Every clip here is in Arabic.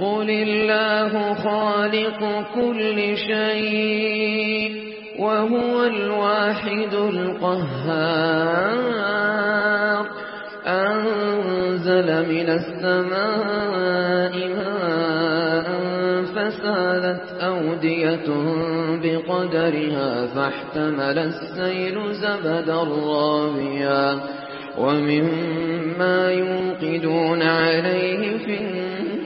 قل الله خالق كل شيء وهو الواحد القهار أنزل من السماء ماء فسالت أودية بقدرها فاحتمل السيل زبدا رابيا ومما يوقدون عليه في النار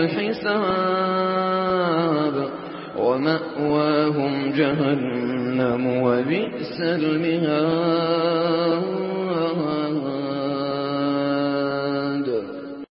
الحساب ومأواهم جهنم وبئس المهاد.